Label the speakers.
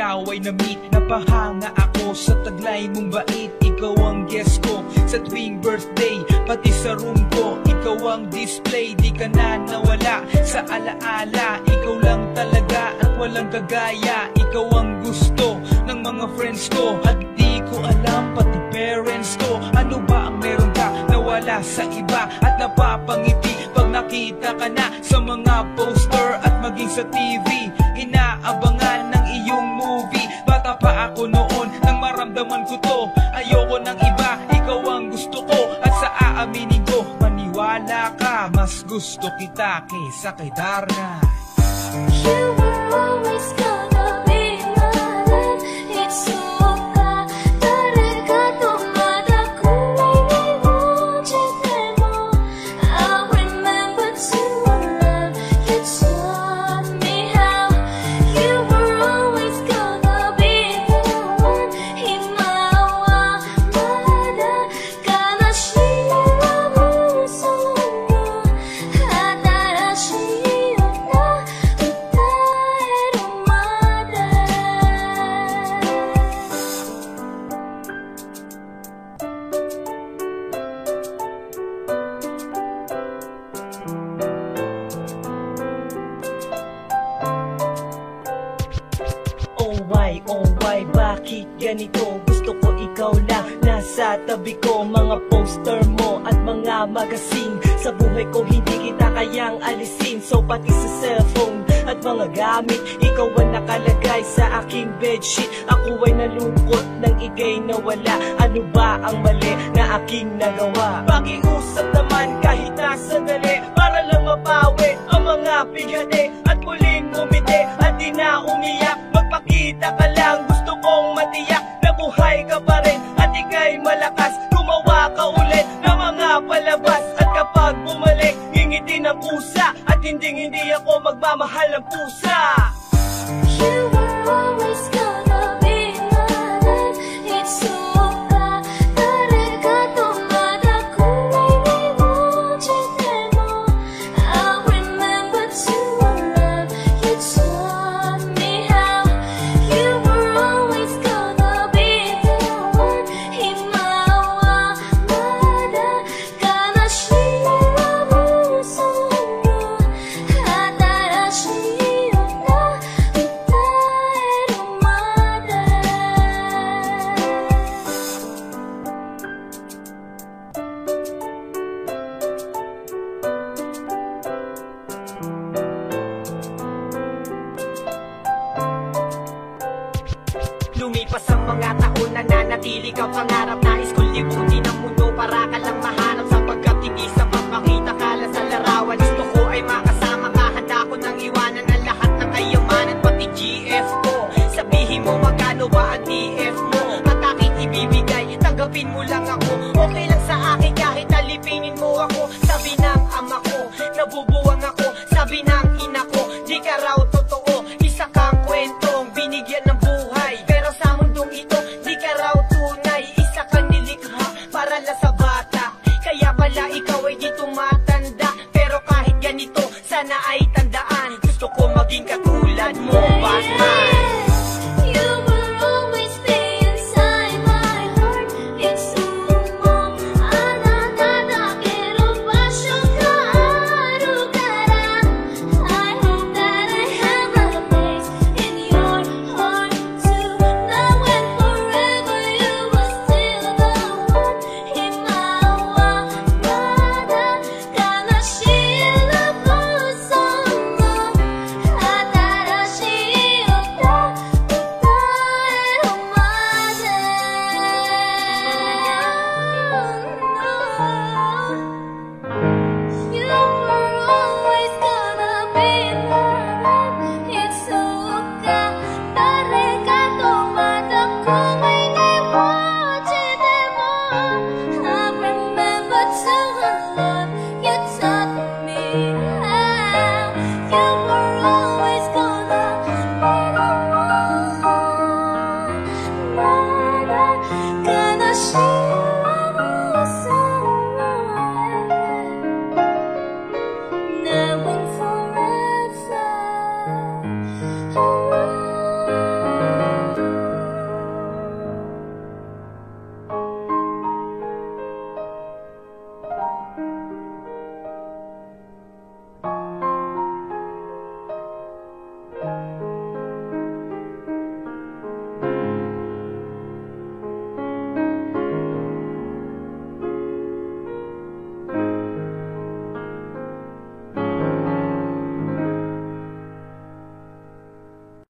Speaker 1: ikaw ay na-meet. Napahanga ako sa taglay mong bait. Ikaw ang guest ko sa tuwing birthday Pati sa room ko, ikaw ang display Di ka na nawala sa alaala. Ikaw lang talaga at walang kagaya. Ikaw ang gusto ng mga friends ko. At di ko alam pati parents ko. Ano ba ang meron ka na wala sa iba At napapangiti pag nakita ka na Sa mga poster maging sa TV Inaabangan ng iyong movie. Bata pa ako noon nang maramdaman ko to. Ayoko ng iba, ikaw ang gusto ko. At sa aaminin ko, maniwala ka Mas gusto kita kaysa kay Darna
Speaker 2: You
Speaker 3: ganito? Gusto ko ikaw lang Nasa tabi ko. Mga poster mo at mga magazine. Sa buhay ko hindi kita kayang alisin. So pati sa cellphone at mga gamit Ikaw ang nakalagay sa aking bedsheet. Ako ay nalungkot nang ikay nawala. Ano ba ang mali na aking nagawa? Pakiusap naman kahit na sandali Para lang mapawi ang mga bigati At muling umiti at di na umiyak. Magpakita ka lang At hindi hindi ako magmamahal ng pusa.
Speaker 2: You were always
Speaker 4: ka pangarap Nais ko libutin ang mundo. Para ka lang mahanap Sapagkat hindi sa mapakita ka lang sa larawan. Gusto ko ay makasama ka. Handa ko nang iwanan ang lahat ng kayamanan Pati GF ko. Sabihin mo magkano ba ang DF mo? At aking ibibigay Tanggapin mo lang Sana ay tandaan. Gusto ko maging katulad mo Batman